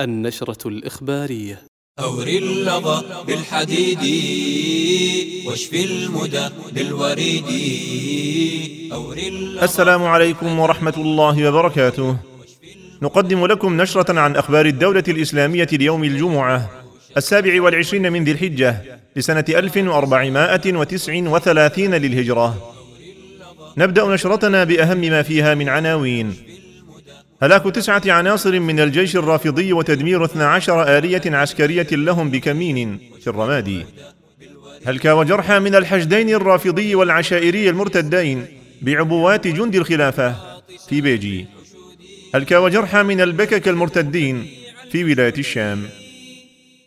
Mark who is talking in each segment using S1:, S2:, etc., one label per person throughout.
S1: النشرة الإخبارية.
S2: أور اللظى بالحديد واشف المدى بالوريد.
S3: أور السلام عليكم ورحمة الله وبركاته. نقدم لكم نشرة عن أخبار الدولة الإسلامية ليوم الجمعة السابع والعشرين من ذي الحجة لسنة 1439 للهجرة. نبدأ نشرتنا بأهم ما فيها من عناوين. هلاك تسعة عناصر من الجيش الرافضي وتدمير 12 آلية عسكرية لهم بكمين في الرمادي. هلك وجرحى من الحشدين الرافضي والعشائري المرتدين بعبوات جند الخلافة في بيجي. هلك وجرحى من البكك المرتدين في ولاية الشام.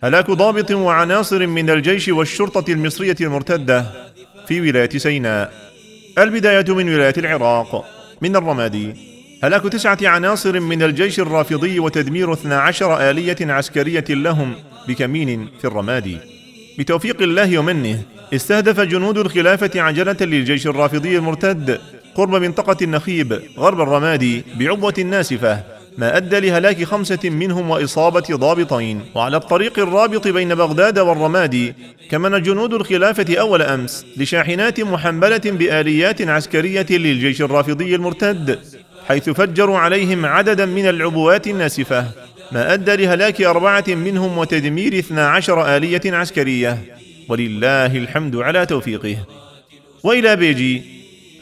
S3: هلاك ضابط وعناصر من الجيش والشرطة المصرية المرتدة في ولاية سيناء. البداية من ولاية العراق. من الرمادي. هلاك تسعة عناصر من الجيش الرافضي وتدمير 12 آلية عسكرية لهم بكمين في الرمادي. بتوفيق الله ومنه استهدف جنود الخلافة عجلة للجيش الرافضي المرتد قرب منطقة النخيب غرب الرمادي بعبوة ناسفة ما أدى لهلاك خمسة منهم وإصابة ضابطين. وعلى الطريق الرابط بين بغداد والرمادي كمن جنود الخلافة أول أمس لشاحنات محملة بآليات عسكرية للجيش الرافضي المرتد حيث فجروا عليهم عددا من العبوات الناسفة ما أدى لهلاك أربعة منهم وتدمير 12 آلية عسكرية. ولله الحمد على توفيقه. وإلى بيجي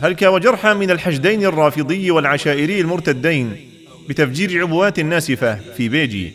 S3: هلك وجرحى من الحشدين الرافضي والعشائري المرتدين بتفجير عبوات ناسفة في بيجي؟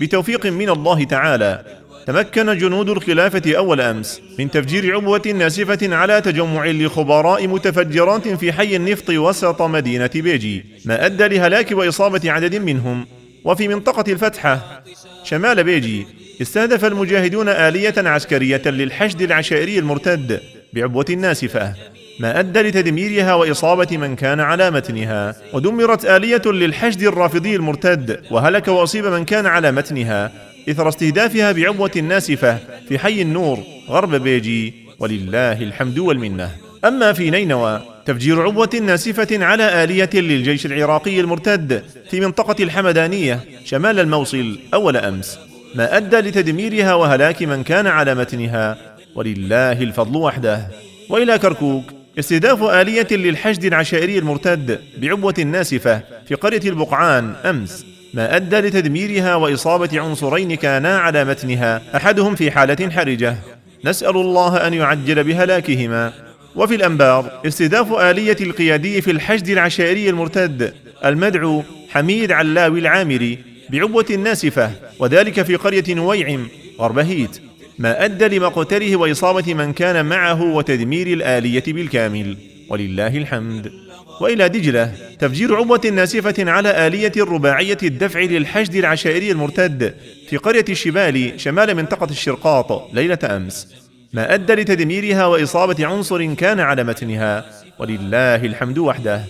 S3: بتوفيق من الله تعالى. تمكن جنود الخلافة أول أمس من تفجير عبوة ناسفة على تجمع لخبراء متفجرات في حي النفط وسط مدينة بيجي ما أدى لهلاك وإصابة عدد منهم. وفي منطقة الفتحة شمال بيجي استهدف المجاهدون آلية عسكرية للحشد العشائري المرتد بعبوة ناسفة. ما أدى لتدميرها وإصابة من كان على متنها. ودمرت آلية للحشد الرافضي المرتد وهلك وأصيب من كان على متنها. إثر استهدافها بعبوة ناسفة في حي النور غرب بيجي ولله الحمد والمنة. أما في نينوى تفجير عبوة ناسفة على آلية للجيش العراقي المرتد في منطقة الحمدانية شمال الموصل أول أمس. ما أدى لتدميرها وهلاك من كان على متنها ولله الفضل وحده. وإلى كركوك استهداف آلية للحشد العشائري المرتد بعبوة ناسفة في قرية البقعان أمس. ما أدى لتدميرها وإصابة عنصرين كانا على متنها أحدهم في حالة حرجة. نسأل الله أن يعجل بهلاكهما. وفي الأنبار استهداف آلية القيادي في الحشد العشائري المرتد المدعو حميد علاوي العامري بعبوة ناسفة وذلك في قرية نويعم غرب هيت. ما أدى لمقتله وإصابة من كان معه وتدمير الآلية بالكامل. ولله الحمد. وإلى دجلة. تفجير عبوة ناسفة على آلية رباعية الدفع للحشد العشائري المرتد في قرية الشبال شمال منطقة الشرقاط ليلة أمس. ما أدى لتدميرها وإصابة عنصر كان على متنها. ولله الحمد وحده.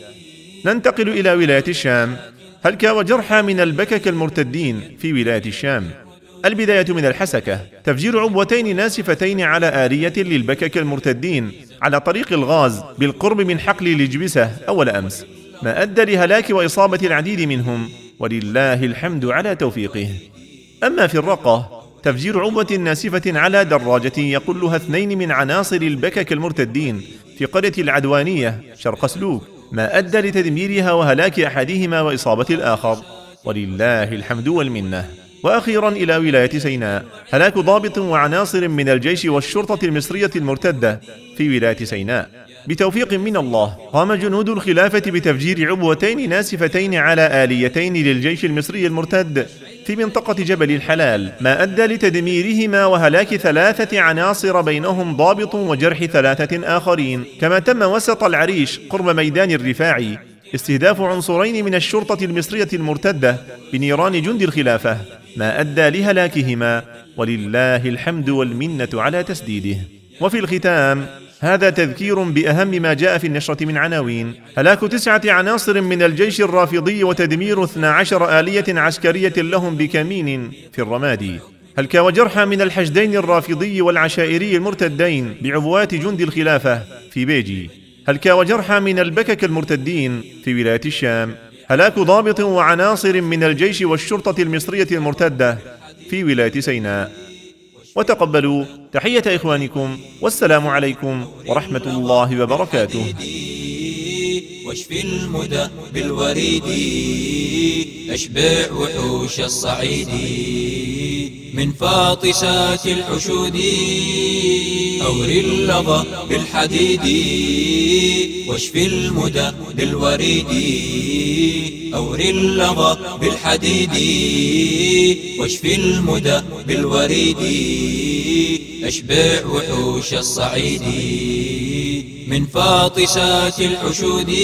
S3: ننتقل إلى ولاية الشام. هلك وجرحى من البكك المرتدين في ولاية الشام؟ البداية من الحسكة. تفجير عبوتين ناسفتين على آلية للبكك المرتدين على طريق الغاز بالقرب من حقل لجبسة أول أمس. ما أدى لهلاك وإصابة العديد منهم ولله الحمد على توفيقه. أما في الرقة تفجير عبوة ناسفة على دراجة يقلها اثنين من عناصر البكك المرتدين في قرية العدوانية شرق سلوك. ما أدى لتدميرها وهلاك أحدهما وإصابة الآخر. ولله الحمد والمنة. وأخيرا إلى ولاية سيناء. هلاك ضابط وعناصر من الجيش والشرطة المصرية المرتدة في ولاية سيناء. بتوفيق من الله قام جنود الخلافة بتفجير عبوتين ناسفتين على آليتين للجيش المصري المرتد في منطقة جبل الحلال ما أدى لتدميرهما وهلاك ثلاثة عناصر بينهم ضابط وجرح ثلاثة آخرين. كما تم وسط العريش قرب ميدان الرفاعي استهداف عنصرين من الشرطة المصرية المرتدة بنيران جند الخلافة. ما أدى لهلاكهما ولله الحمد والمنة على تسديده. وفي الختام هذا تذكير بأهم ما جاء في النشرة من عناوين. هلاك تسعة عناصر من الجيش الرافضي وتدمير 12 آلية عسكرية لهم بكمين في الرمادي. هلك وجرحى من الحشدين الرافضي والعشائري المرتدين بعبوات جند الخلافة في بيجي. هلك وجرحى من البكك المرتدين في ولاية الشام. هلاك ضابط وعناصر من الجيش والشرطة المصرية المرتدة في ولاية سيناء. وتقبلوا تحية إخوانكم والسلام عليكم ورحمة الله وبركاته.
S2: واشفي المدى بالوريد أشبع وحوش الصعيد. من فاطسات الحشود. أوري اللظى بالحديد. واشفي المدى بالوريد. أوري اللظى بالحديد. واشفي المدى بالوريد. أشبع وحوش الصعيد. من فاطسات الحشود.